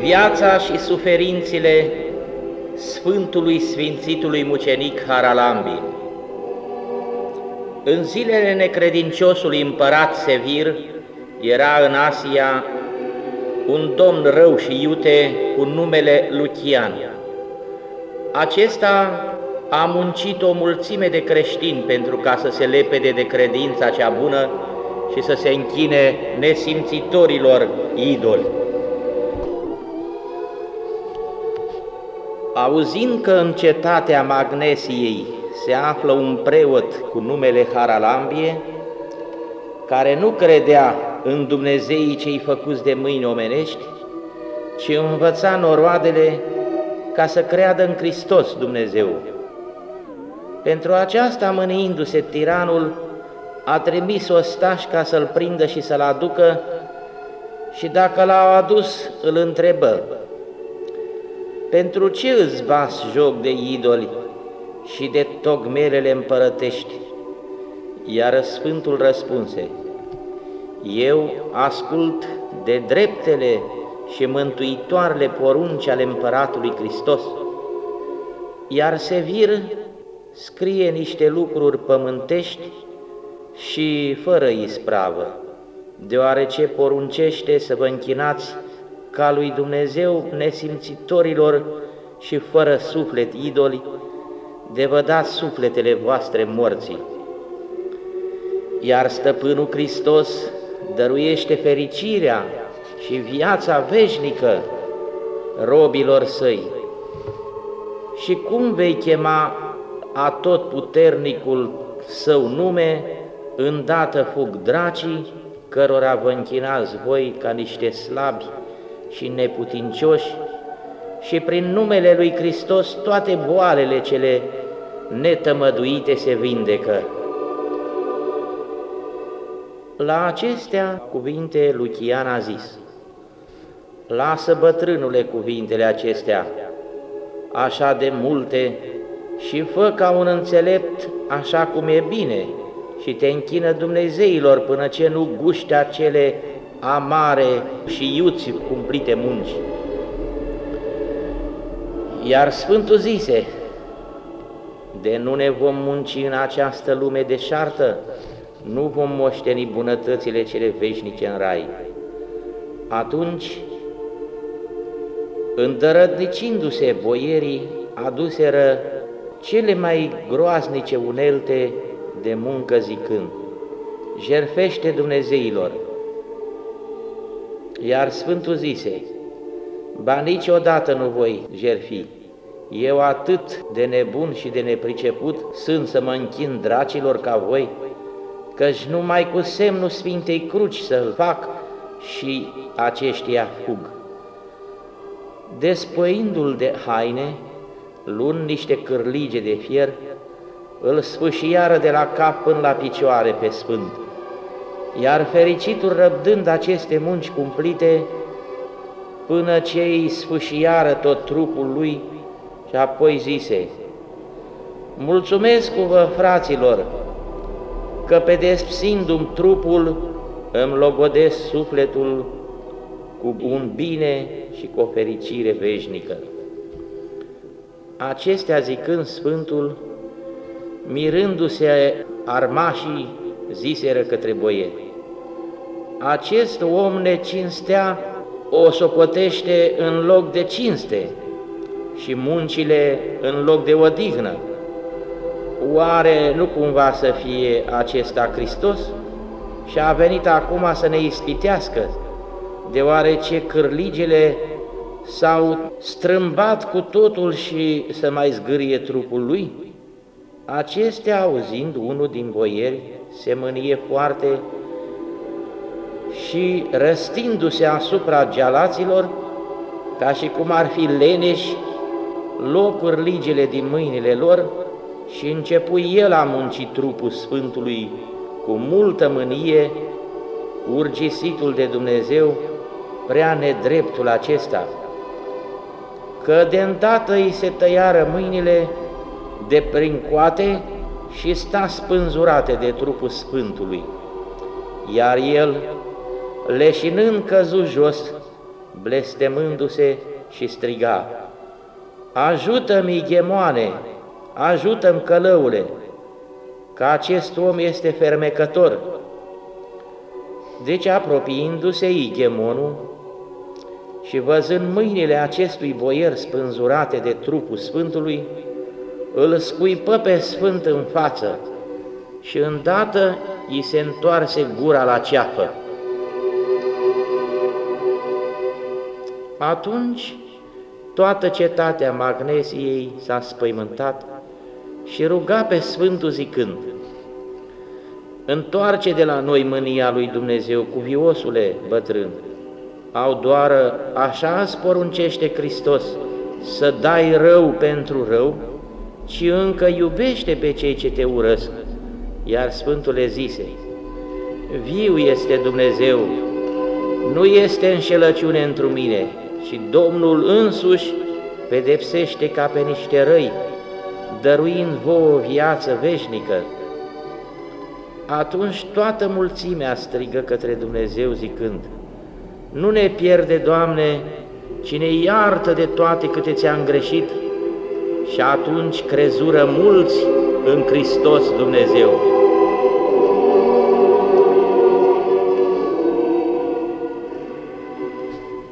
viața și suferințele Sfântului Sfințitului Mucenic Haralambi. În zilele necredinciosului împărat Sevir era în Asia un domn rău și iute cu numele Lucian. Acesta a muncit o mulțime de creștini pentru ca să se lepede de credința cea bună și să se închine nesimțitorilor idoli. Auzind că în cetatea Magnesiei se află un preot cu numele Haralambie, care nu credea în Dumnezeii cei făcuți de mâini omenești, ci învăța noroadele ca să creadă în Hristos Dumnezeu. Pentru aceasta, mâniindu-se tiranul, a trimis ostași ca să-l prindă și să-l aducă și dacă l-au adus, îl întrebă, Pentru ce îți bas joc de idoli și de togmelele împărătești? Iar Sfântul răspunse, Eu ascult de dreptele și mântuitoarele porunci ale Împăratului Hristos, iar Sevir scrie niște lucruri pământești și fără ispravă, deoarece poruncește să vă închinați ca lui Dumnezeu nesimțitorilor și fără suflet idoli, de vă dați sufletele voastre morții. Iar Stăpânul Hristos dăruiește fericirea și viața veșnică robilor săi. Și cum vei chema a tot puternicul său nume, îndată fug dracii, cărora vă închinați voi ca niște slabi și neputincioși, și prin numele lui Hristos toate boalele cele netămăduite se vindecă. La acestea cuvinte Lucian a zis, Lasă, bătrânule, cuvintele acestea, așa de multe, și fă ca un înțelept așa cum e bine și te închină Dumnezeilor până ce nu guște acele amare și iuți cumplite munci. Iar Sfântul zise, de nu ne vom munci în această lume deșartă, nu vom moșteni bunătățile cele veșnice în rai. Atunci, îndărădnicindu-se boierii, aduseră cele mai groaznice unelte de muncă zicând, jerfește Dumnezeilor. Iar Sfântul zise, ba niciodată nu voi jerfi, eu atât de nebun și de nepriceput sunt să mă închin dracilor ca voi, căci numai cu semnul Sfintei Cruci să-l fac și aceștia fug. Despăindu-l de haine, luând niște cârlige de fier, îl sfâșiară de la cap până la picioare pe sfânt. Iar fericitul răbdând aceste munci cumplite, până ce îi sfâșiară tot trupul lui și apoi zise, Mulțumesc cu vă, fraților, că pedepsindu-mi trupul îmi logodesc sufletul cu un bine și cu o fericire veșnică. Acestea zicând Sfântul, mirându-se armașii, ziseră către boieri, Acest om necinstea o socotește în loc de cinste și muncile în loc de odihnă. Oare nu cumva să fie acesta Hristos? Și a venit acum să ne ispitească, deoarece cârligele s-au strâmbat cu totul și să mai zgârie trupul lui? Acestea, auzind unul din boieri, se mânie foarte și răstindu-se asupra gealaților, ca și cum ar fi leneși, locuri ligele din mâinile lor și începu el a munci trupul Sfântului cu multă mânie, urgisitul de Dumnezeu, prea nedreptul acesta, că de îndată îi se tăiară mâinile de prin coate și sta spânzurate de trupul Sfântului, iar el, leșinând căzu jos blestemându-se și striga, Ajută-mi, ghemoane, ajută-mi, călăule, că acest om este fermecător. Deci, apropiindu-se Igemonul și văzând mâinile acestui boier spânzurate de trupul Sfântului, îl scuipă pe Sfânt în față și îndată îi se întoarse gura la ceafă. Atunci toată cetatea Magnesiei s-a spăimântat și ruga pe Sfântul zicând, Întoarce de la noi mânia lui Dumnezeu, cuviosule bătrân, au doar așa îți poruncește Hristos, să dai rău pentru rău, ci încă iubește pe cei ce te urăsc. Iar Sfântul le zise, Viu este Dumnezeu, nu este înșelăciune într mine, și Domnul însuși pedepsește ca pe niște răi, dăruind vouă o viață veșnică. Atunci toată mulțimea strigă către Dumnezeu zicând, Nu ne pierde, Doamne, cine iartă de toate câte ți-am greșit, și atunci crezură mulți în Hristos Dumnezeu.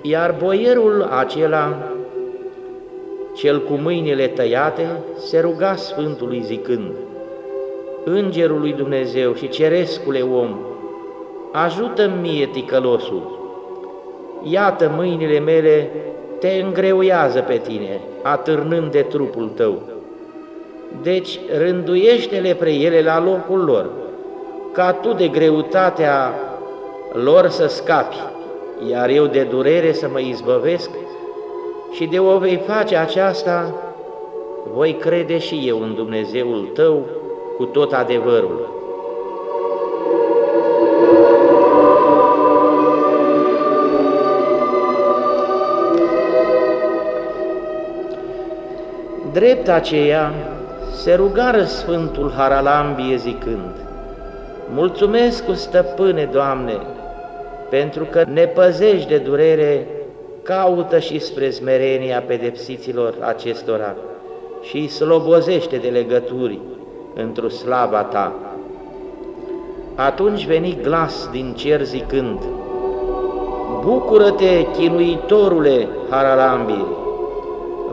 Iar boierul acela, cel cu mâinile tăiate, se ruga Sfântului zicând, Îngerul lui Dumnezeu și cerescule om, ajută-mi mie ticălosul, iată mâinile mele te îngreuiază pe tine, atârnând de trupul tău. Deci rânduiește-le pre ele la locul lor, ca tu de greutatea lor să scapi, iar eu de durere să mă izbăvesc și de o vei face aceasta, voi crede și eu în Dumnezeul tău cu tot adevărul. Drept aceea se rugară Sfântul Haralambie zicând, Mulțumesc cu stăpâne, Doamne, pentru că ne păzești de durere, caută și spre smerenia pedepsiților acestora și îi slobozește de legături într-o slava Ta. Atunci veni glas din cer zicând, Bucură-te, chinuitorule Haralambie,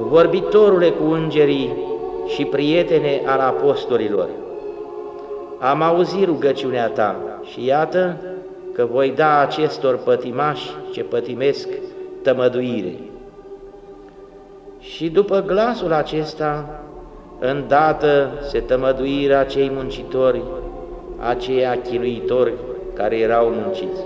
vorbitorule cu îngerii și prietene al apostolilor. Am auzit rugăciunea ta și iată că voi da acestor pătimași ce pătimesc tămăduire. Și după glasul acesta, îndată se tămăduirea cei muncitori, aceia chinuitori care erau munciți.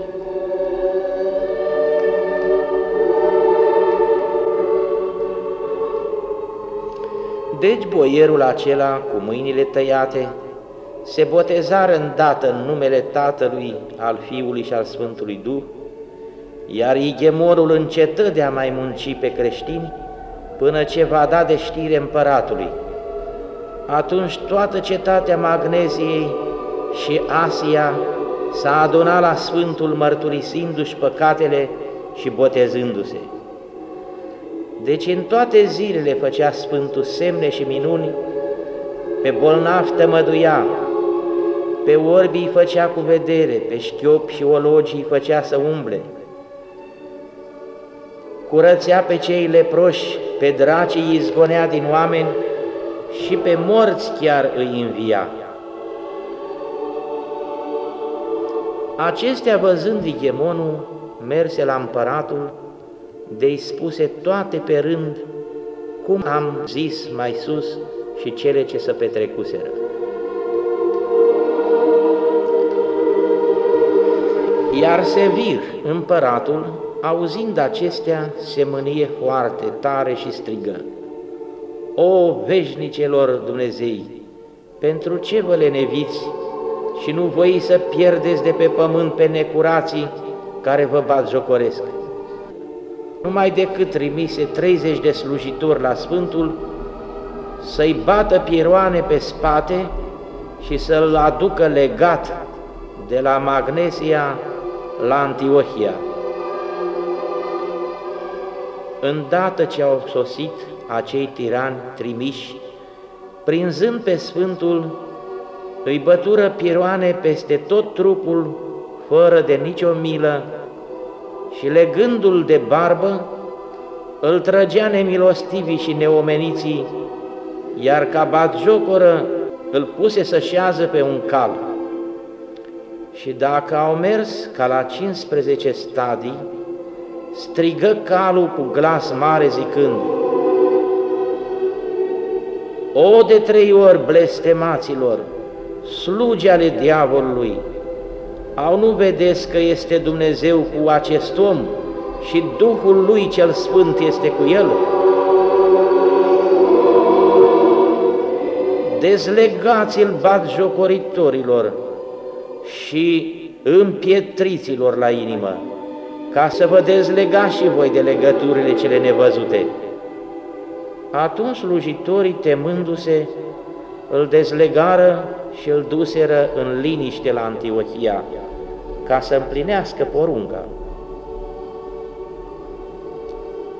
Deci boierul acela, cu mâinile tăiate, se botezară îndată în numele Tatălui, al Fiului și al Sfântului Duh, iar Igemorul încetă de a mai munci pe creștini până ce va da de știre împăratului. Atunci toată cetatea Magneziei și Asia s-a adunat la Sfântul mărturisindu-și păcatele și botezându-se. Deci în toate zilele făcea Sfântul semne și minuni, pe bolnav tămăduia, pe orbi îi făcea cu vedere, pe șchiopi și ologii îi făcea să umble, curățea pe cei leproși, pe dracii îi izgonea din oameni și pe morți chiar îi învia. Acestea văzând Igemonul, merse la împăratul de-i spuse toate pe rând, cum am zis mai sus și cele ce se petrecuseră. Iar Sevir, împăratul, auzind acestea, se mânie foarte tare și strigă, O veșnicelor Dumnezei, pentru ce vă leneviți și nu voi să pierdeți de pe pământ pe necurații care vă bat jocoresc? Numai decât trimise 30 de slujitori la Sfântul să-i bată piroane pe spate și să-l aducă legat de la Magnesia la Antiohia. îndată ce au sosit acei tirani trimiși, prinzând pe Sfântul, îi bătură piroane peste tot trupul, fără de nicio milă, și legându-l de barbă, îl trăgea nemilostivii și neomeniții, iar ca batjocoră îl puse să șează pe un cal. Și dacă au mers ca la 15 stadii, strigă calul cu glas mare zicând, O de trei ori blestemaților, slugi ale diavolului, au nu vedeți că este Dumnezeu cu acest om și Duhul lui cel Sfânt este cu el? Dezlegați-l bat jocoritorilor și împietriților la inimă, ca să vă dezlegați și voi de legăturile cele nevăzute. Atunci slujitorii, temându-se, îl dezlegară și îl duseră în liniște la Antiochia, ca să împlinească porunca.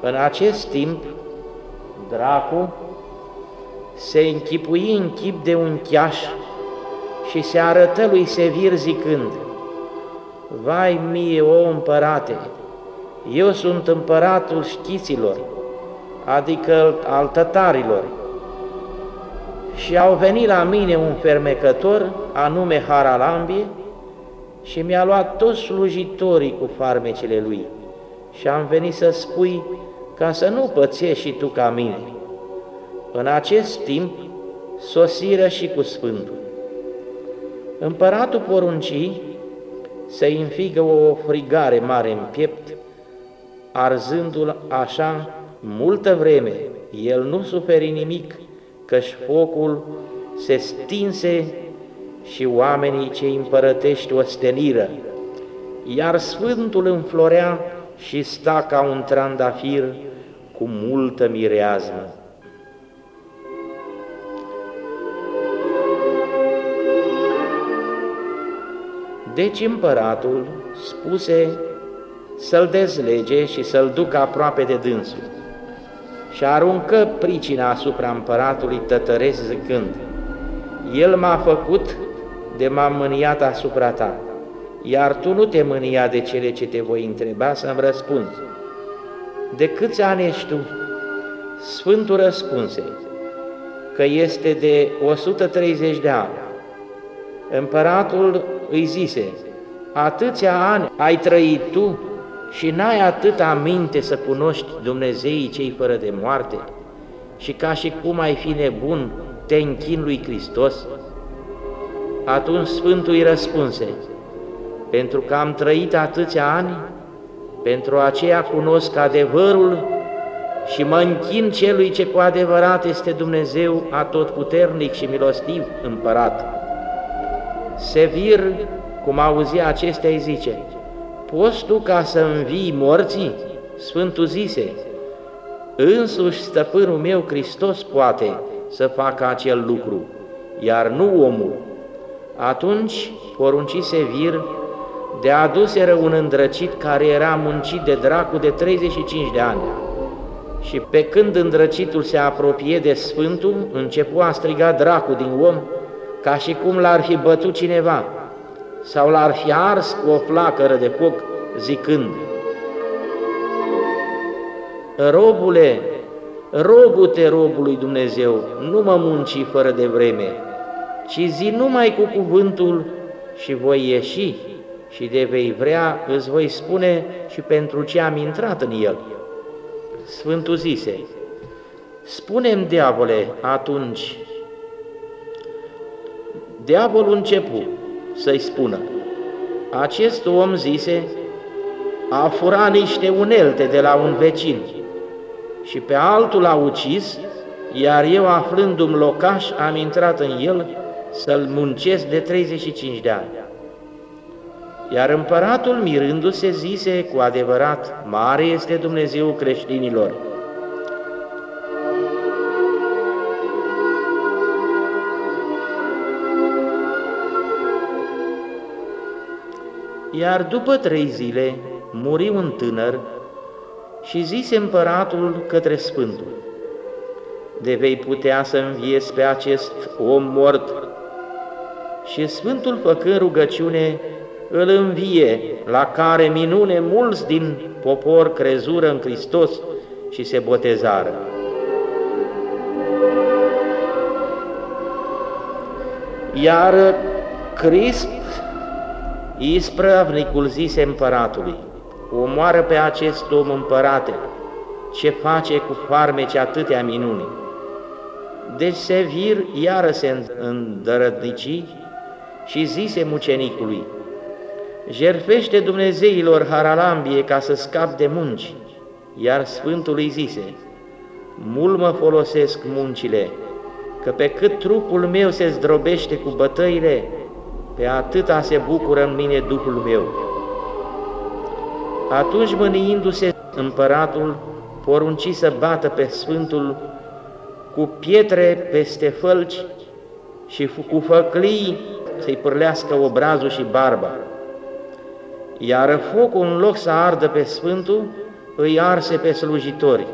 În acest timp, dracu se închipui în chip de un cheaș și se arătă lui Sevir zicând, Vai mie, o împărate, eu sunt împăratul știților, adică al tătarilor, și au venit la mine un fermecător, anume Haralambie, și mi-a luat toți slujitorii cu farmecele lui și am venit să spui ca să nu pățești și tu ca mine. În acest timp sosiră și cu Sfântul. Împăratul poruncii să înfigă o frigare mare în piept, arzându-l așa multă vreme. El nu suferi nimic, căci focul se stinse și oamenii cei împărătești osteniră, iar Sfântul înflorea și sta ca un trandafir cu multă mireazmă. Deci împăratul spuse să-l dezlege și să-l ducă aproape de dânsul și aruncă pricina asupra împăratului tătăresc zicând, El m-a făcut de m-am mâniat asupra ta, iar tu nu te mânia de cele ce te voi întreba să-mi răspunzi. De câți ani ești tu? Sfântul răspunse că este de 130 de ani. Împăratul îi zise, atâția ani ai trăit tu și n-ai atâta minte să cunoști Dumnezeii cei fără de moarte și ca și cum ai fi nebun, te închin lui Hristos? Atunci Sfântul îi răspunse, pentru că am trăit atâția ani, pentru aceea cunosc adevărul și mă închin celui ce cu adevărat este Dumnezeu atotputernic și milostiv împărat. Sevir, cum auzi acestea, îi zice, Poți tu ca să învii morții? Sfântul zise, însuși stăpânul meu Hristos poate să facă acel lucru, iar nu omul. Atunci porunci Sevir de aduseră un îndrăcit care era muncit de dracu de 35 de ani. Și pe când îndrăcitul se apropie de Sfântul, începu a striga dracu din om, ca și cum l-ar fi bătut cineva, sau l-ar fi ars cu o flacără de foc, zicând, Robule, rogu-te robului Dumnezeu, nu mă munci fără de vreme, ci zi numai cu cuvântul și voi ieși și de vei vrea îți voi spune și pentru ce am intrat în el. Sfântul zise, Spunem, diavole, atunci, diavolul începu să-i spună, acest om zise, a furat niște unelte de la un vecin și pe altul a ucis, iar eu, aflându-mi locaș, am intrat în el să-l muncesc de 35 de ani. Iar împăratul, mirându-se, zise cu adevărat, mare este Dumnezeu creștinilor. Iar după trei zile muri un tânăr Și zise împăratul către Sfântul, de vei putea să înviezi pe acest om mort. Și Sfântul, făcând rugăciune, îl învie, la care minune mulți din popor crezură în Hristos și se botezară. Iar Crisp, ispravnicul, zise împăratului, omoară pe acest om împărate, ce face cu farmece atâtea minuni. Deci Sevir iară se îndărădnici și zise mucenicului, Jerfește Dumnezeilor Haralambie ca să scap de munci, iar Sfântul îi zise, Mult mă folosesc muncile, că pe cât trupul meu se zdrobește cu bătăile, pe atâta se bucură în mine Duhul meu. Atunci, mâniindu-se împăratul, porunci să bată pe Sfântul cu pietre peste fălci și cu făclii să-i pârlească obrazul și barba. Iar focul, în loc să ardă pe Sfântul, îi arse pe slujitori.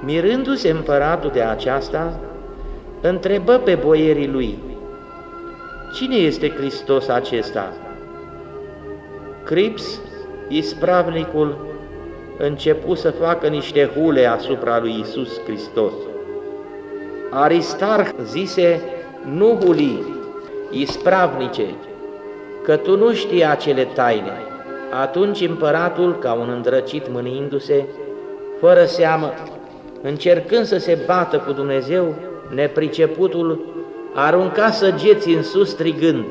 Mirându-se împăratul de aceasta, întrebă pe boierii lui, Cine este Hristos acesta? Crips, ispravnicul, începu să facă niște hule asupra lui Isus Hristos. Aristarh zise, nu huli, ispravnice, că tu nu știi acele taine. Atunci împăratul, ca un îndrăcit mânindu-se, fără seamă, încercând să se bată cu Dumnezeu, nepriceputul arunca săgeți în sus strigând,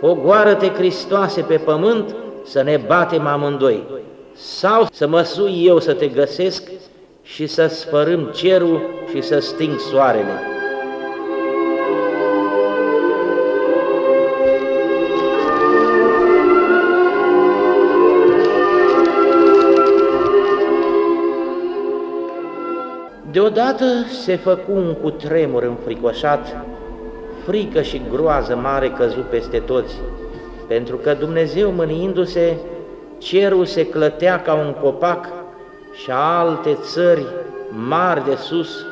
Pogoară-te, Hristoase, pe pământ, să ne batem amândoi, sau să mă sui eu să te găsesc și să sfărâm cerul și să sting soarele. Deodată se făcu un cutremur înfricoșat, frică și groază mare căzu peste toți, pentru că Dumnezeu mâniindu-se, cerul se clătea ca un copac și alte țări mari de sus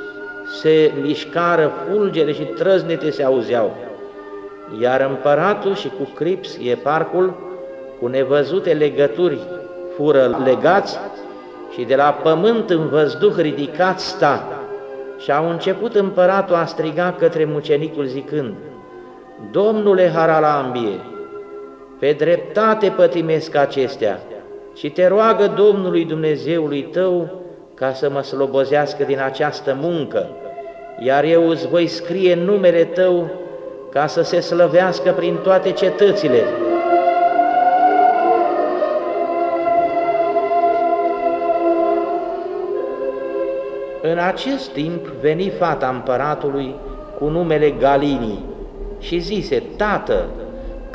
se mișcară fulgere și trăznete se auzeau. Iar împăratul și cu Crips, eparcul, cu nevăzute legături, fură legați și de la pământ în văzduh ridicat sta. Și au început împăratul a striga către mucenicul zicând, Domnule Haralambie, pe dreptate pătimesc acestea și te roagă Domnului Dumnezeului tău ca să mă slobozească din această muncă, iar eu îți voi scrie numele tău ca să se slăvească prin toate cetățile. În acest timp veni fata împăratului cu numele Galinii și zise, Tată,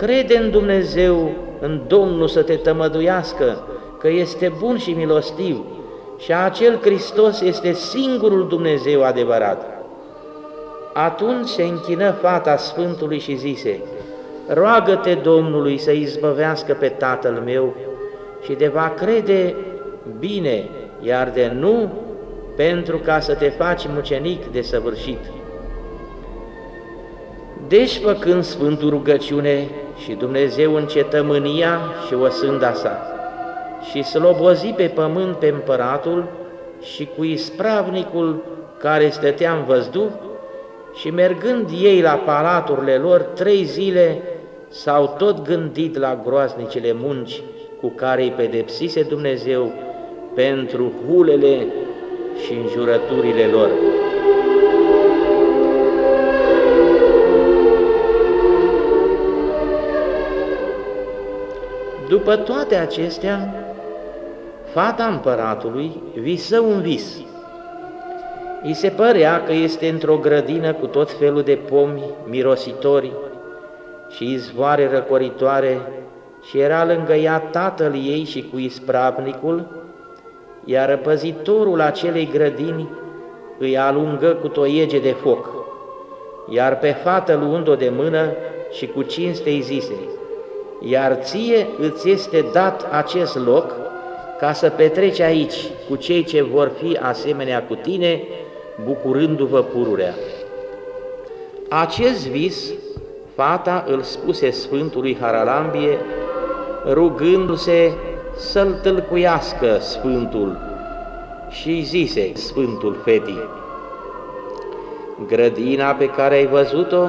crede în Dumnezeu, în Domnul să te tămăduiască, că este bun și milostiv și acel Hristos este singurul Dumnezeu adevărat. Atunci se închină fata Sfântului și zise, Roagă-te Domnului să izbăvească pe tatăl meu și de va crede bine, iar de nu, pentru ca să te faci mucenic de săvârșit. Deci, făcând Sfântul rugăciune și Dumnezeu încetă mânia și o sânda sa, și slobozi pe pământ pe împăratul și cu ispravnicul care stătea în văzduh, și mergând ei la palaturile lor trei zile, s-au tot gândit la groaznicele munci cu care îi pedepsise Dumnezeu pentru hulele și înjurăturile lor. După toate acestea, fata împăratului visă un vis. I se părea că este într-o grădină cu tot felul de pomi mirositori și izvoare răcoritoare și era lângă ea tatăl ei și cu ispravnicul, iar răpăzitorul acelei grădini îi alungă cu toiege de foc, iar pe fată luând-o de mână și cu cinste îi zise, iar ție îți este dat acest loc ca să petreci aici cu cei ce vor fi asemenea cu tine, bucurându-vă pururea. Acest vis, fata îl spuse Sfântului Haralambie, rugându-se să-l tâlcuiască Sfântul și zise Sfântul fetii, Grădina pe care ai văzut-o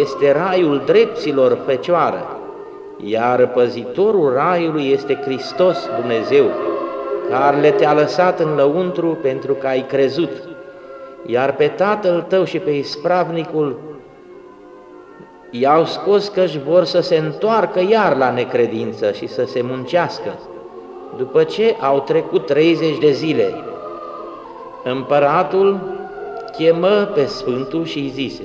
este raiul dreptilor fecioară, iar păzitorul raiului este Hristos Dumnezeu, care le te-a lăsat în lăuntru pentru că ai crezut, iar pe tatăl tău și pe ispravnicul i-au scos că-și vor să se întoarcă iar la necredință și să se muncească, după ce au trecut 30 de zile. Împăratul chemă pe Sfântul și îi zise,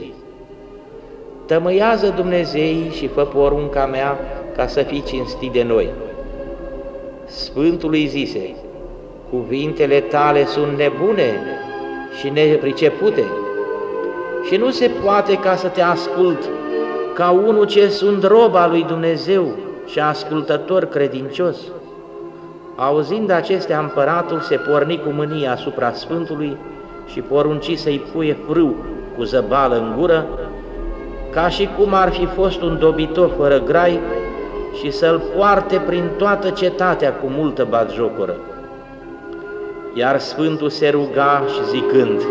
Tămâiază Dumnezei și fă porunca mea ca să fii cinstit de noi. Sfântul îi zise, cuvintele tale sunt nebune și nepricepute și nu se poate ca să te ascult ca unul ce sunt roba lui Dumnezeu și ascultător credincios. Auzind acestea, împăratul se porni cu mânia asupra Sfântului și porunci să-i puie frâu cu zăbală în gură, ca și cum ar fi fost un dobitor fără grai, și să-l poarte prin toată cetatea cu multă batjocură. Iar Sfântul se ruga și zicând,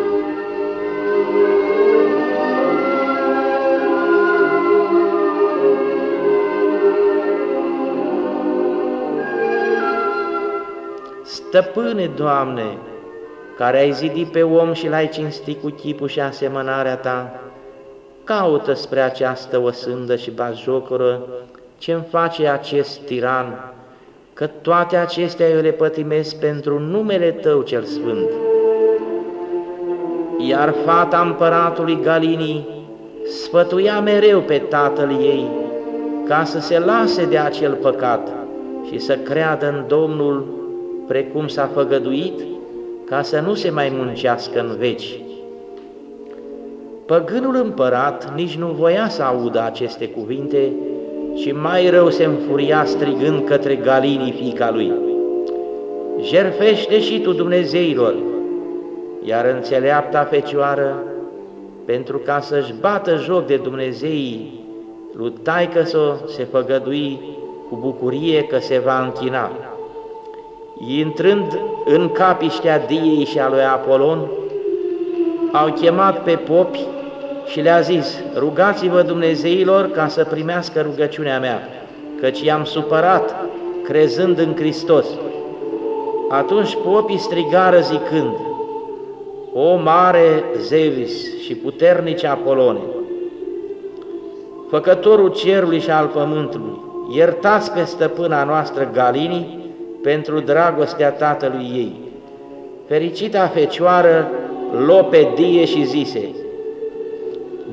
Stăpâne, Doamne, care ai zidit pe om și l-ai cinstit cu chipul și asemănarea Ta, caută spre această osândă și bazjocură ce-mi face acest tiran, că toate acestea eu le pătimesc pentru numele Tău cel Sfânt. Iar fata împăratului Galinii sfătuia mereu pe tatăl ei ca să se lase de acel păcat și să creadă în Domnul precum s-a făgăduit, ca să nu se mai muncească în veci. Păgânul împărat nici nu voia să audă aceste cuvinte, și mai rău se înfuria strigând către Galinii, fiica lui, Jerfește și tu Dumnezeilor, iar înțeleapta fecioară, pentru ca să-și bată joc de Dumnezeii, lui taică se făgădui cu bucurie că se va închina. Intrând în capiștea Diei și a lui Apolon, au chemat pe popi și le-a zis, rugați-vă Dumnezeilor ca să primească rugăciunea mea, căci i-am supărat crezând în Hristos. Atunci popii strigară zicând, O mare Zevis și puternice Apolone, făcătorul cerului și al pământului, iertați pe stăpâna noastră Galini pentru dragostea tatălui ei. Fericita fecioară lopedie și zise,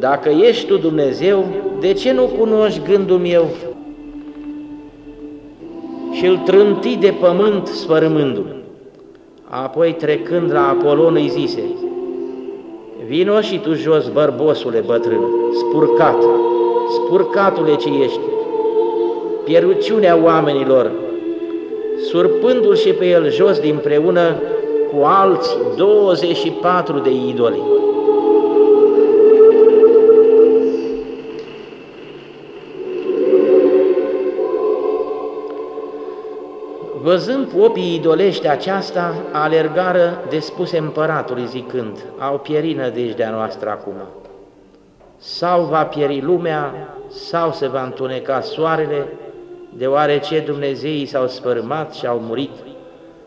dacă ești Tu Dumnezeu, de ce nu cunoști gândul meu? Și îl trânti de pământ sfărâmându-l. Apoi trecând la Apolon îi zise, Vino și tu jos, bărbosule bătrân, spurcat, spurcatule ce ești, pieruciunea oamenilor, surpându-l și pe el jos dinpreună cu alți 24 de idoli. Văzând popii idolești aceasta, alergară de spuse împăratului zicând, au pierit nădejdea noastră acum. Sau va pieri lumea, sau se va întuneca soarele, deoarece Dumnezeii s-au spărmat și au murit,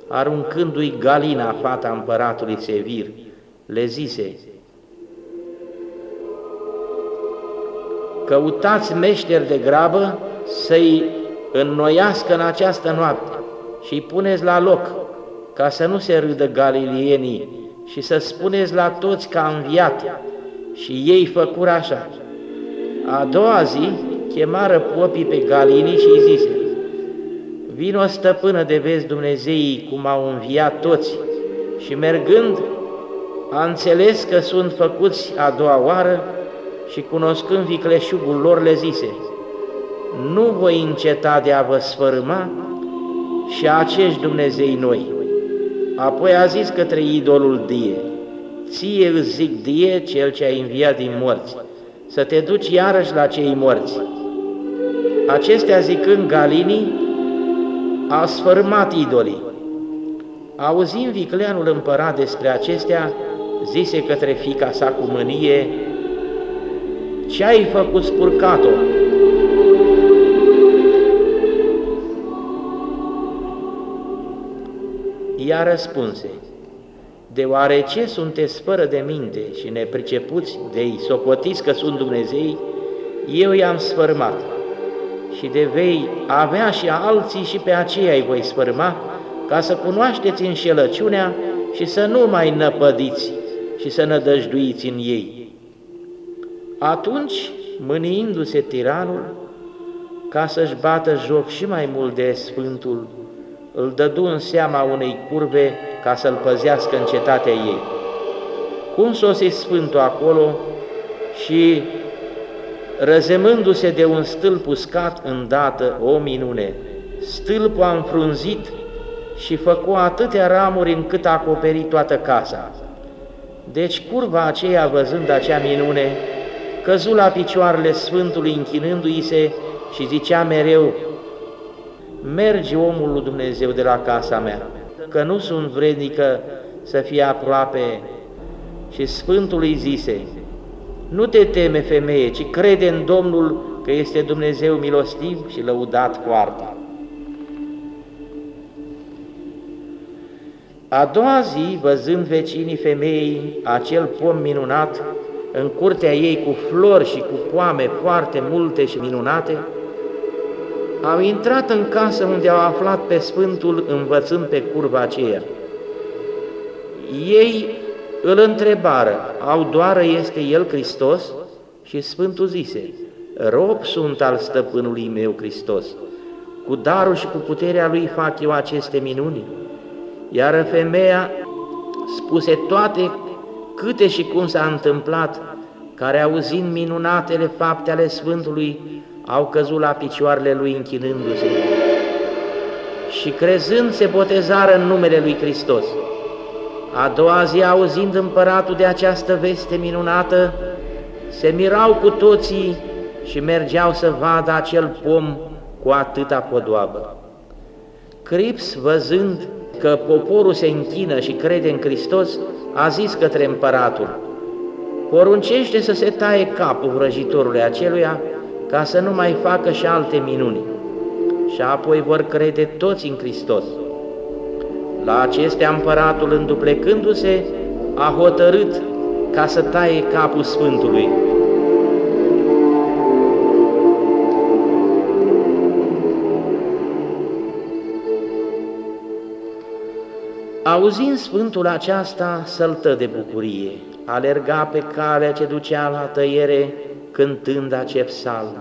aruncându-i Galina, fata împăratului Sevir, le zise, Căutați meșteri de grabă să-i înnoiască în această noapte, și îi puneți la loc, ca să nu se râdă galilienii și să spuneți la toți că a înviat. Și ei făcură așa. A doua zi chemară popii pe Galinii și îi zise, Vino stăpână de vezi Dumnezeii cum au înviat toți și mergând a înțeles că sunt făcuți a doua oară și cunoscând vicleșugul lor le zise, nu voi înceta de a vă sfărâma și acești Dumnezei noi. Apoi a zis către idolul Die, ție îți zic Die, cel ce a înviat din morți, să te duci iarăși la cei morți. Acestea zicând Galinii, a sfărâmat idolii. Auzind vicleanul împărat despre acestea, zise către fica sa cu mânie, Ce ai făcut spurcat-o? Ea răspunse, Deoarece sunteți fără de minte și nepricepuți de-i socotiți că sunt Dumnezei, eu i-am sfărmat și de vei avea și alții și pe aceia îi voi sfărma, ca să cunoașteți înșelăciunea și să nu mai năpădiți și să nădăjduiți în ei. Atunci, mâniindu-se tiranul, ca să-și bată joc și mai mult de Sfântul, îl dădu în seama unei curve ca să-l păzească în cetatea ei. Cum sosi Sfântul acolo și răzemându-se de un stâlp uscat îndată, o minune, stâlpul a înfrunzit și făcu atâtea ramuri încât a acoperit toată casa. Deci curva aceea, văzând acea minune, căzu la picioarele Sfântului închinându-i se și zicea mereu, Mergi omul lui Dumnezeu de la casa mea, că nu sunt vrednică să fie aproape. Și Sfântul îi zise, nu te teme, femeie, ci crede în Domnul că este Dumnezeu milostiv și lăudat foarte. A doua zi, văzând vecinii femeii acel pom minunat, în curtea ei cu flori și cu poame foarte multe și minunate, au intrat în casă unde au aflat pe Sfântul învățând pe curva aceea. Ei îl întrebară, au doară este El Hristos? Și Sfântul zise, rob sunt al stăpânului meu Hristos, cu darul și cu puterea Lui fac eu aceste minuni. Iar femeia spuse toate câte și cum s-a întâmplat, care auzind minunatele fapte ale Sfântului, au căzut la picioarele lui închinându-se și crezând se botezară în numele lui Hristos. A doua zi, auzind împăratul de această veste minunată, se mirau cu toții și mergeau să vadă acel pom cu atâta podoabă. Crips, văzând că poporul se închină și crede în Hristos, a zis către împăratul, poruncește să se taie capul vrăjitorului aceluia ca să nu mai facă și alte minuni. Și apoi vor crede toți în Hristos. La acestea împăratul, înduplecându-se, a hotărât ca să taie capul Sfântului. Auzind Sfântul aceasta, săltă de bucurie, alerga pe calea ce ducea la tăiere, cântând acest psalm.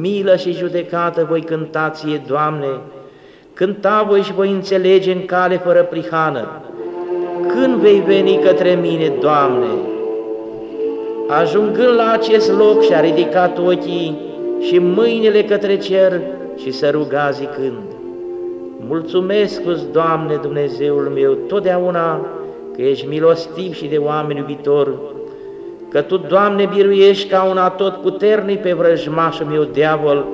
Milă și judecată voi cântație, Doamne, cânta voi și voi înțelege în cale fără prihană. Când vei veni către mine, Doamne? Ajungând la acest loc și-a ridicat ochii și mâinile către cer și să ruga zicând, Mulțumesc-ți, Doamne Dumnezeul meu, totdeauna că ești milostiv și de oameni iubitor, că Tu, Doamne, biruiești ca un atot puternic pe vrăjmașul meu diavol,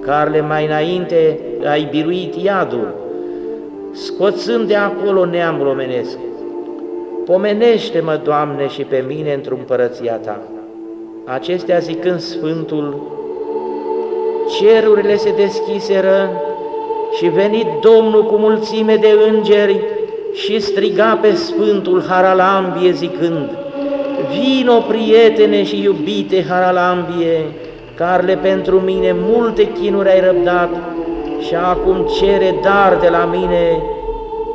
care mai înainte ai biruit iadul, scoțând de acolo neamul omenesc. Pomenește-mă, Doamne, și pe mine într-o împărăția Ta. Acestea zicând Sfântul, cerurile se deschiseră și venit Domnul cu mulțime de îngeri și striga pe Sfântul Haralambie zicând, Vino, prietene și iubite Haralambie, care pentru mine multe chinuri ai răbdat și acum cere dar de la mine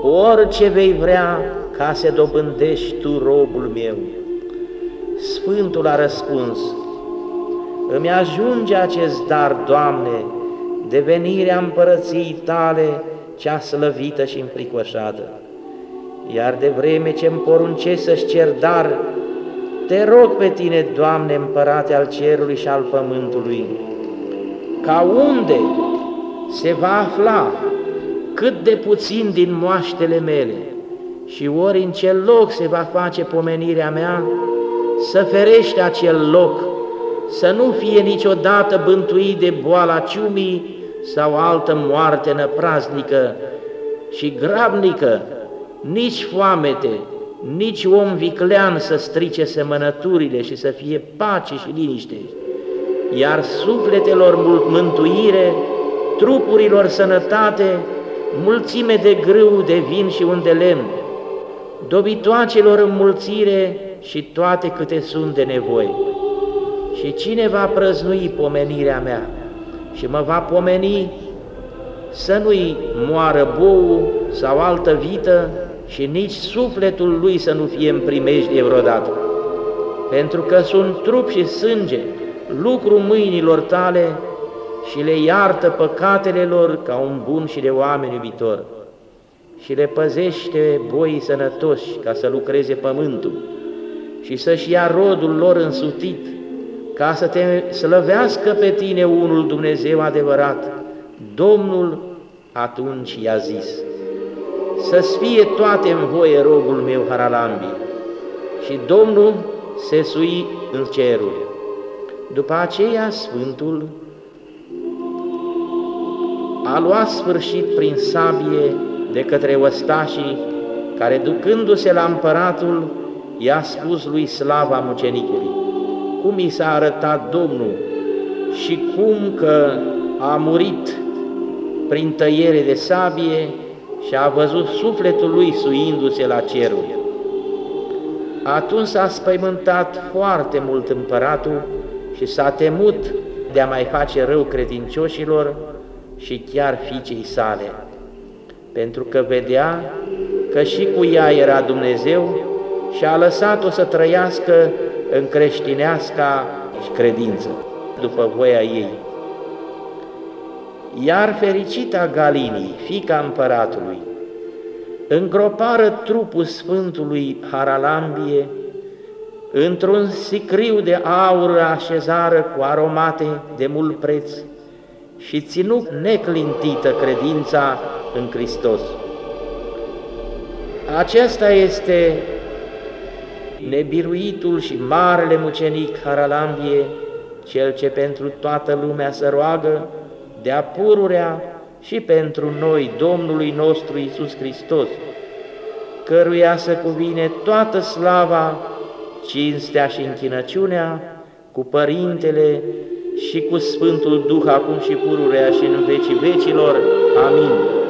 orice vei vrea ca să dobândești tu robul meu. Sfântul a răspuns, îmi ajunge acest dar, Doamne, de venirea împărăției tale, cea slăvită și înfricoșată. Iar de vreme ce îmi poruncești să-și cer dar, te rog pe tine, Doamne, împărate al cerului și al pământului, ca unde se va afla cât de puțin din moaștele mele și ori în ce loc se va face pomenirea mea, să ferește acel loc, să nu fie niciodată bântuit de boala ciumii sau altă moarte năpraznică și grabnică, nici foamete, nici om viclean să strice semănăturile și să fie pace și liniște, iar sufletelor mântuire, trupurilor sănătate, mulțime de grâu, de vin și un de lemn, dobitoacelor înmulțire și toate câte sunt de nevoie. Și cine va prăznui pomenirea mea? Și mă va pomeni să nu-i moară bou sau altă vită și nici sufletul lui să nu fie în primejdie vreodată. Pentru că sunt trup și sânge, lucru mâinilor tale și le iartă păcatele lor ca un bun și de oameni iubitor și le păzește boii sănătoși ca să lucreze pământul și să-și ia rodul lor însutit, ca să te slăvească pe tine unul Dumnezeu adevărat. Domnul atunci i-a zis, să-ți fie toate în voie rogul meu, Haralambi. Și Domnul se sui în ceruri. După aceea, Sfântul a luat sfârșit prin sabie de către ostașii care, ducându-se la împăratul, i-a spus lui slava mucenicului, cum i s-a arătat Domnul și cum că a murit prin tăiere de sabie și a văzut sufletul lui suindu-se la ceruri. Atunci s-a spăimântat foarte mult împăratul și s-a temut de a mai face rău credincioșilor și chiar fiicei sale, pentru că vedea că și cu ea era Dumnezeu și a lăsat-o să trăiască în creștineasca credință, după voia ei. Iar fericita Galinii, fica împăratului, îngropară trupul Sfântului Haralambie într-un sicriu de aur așezară cu aromate de mult preț și ținut neclintită credința în Hristos. Acesta este nebiruitul și marele mucenic Haralambie, cel ce pentru toată lumea să roagă, de-a pururea și pentru noi, Domnului nostru Isus Hristos, căruia să cuvine toată slava, cinstea și închinăciunea cu Părintele și cu Sfântul Duh acum și pururea și în vecii vecilor. Amin.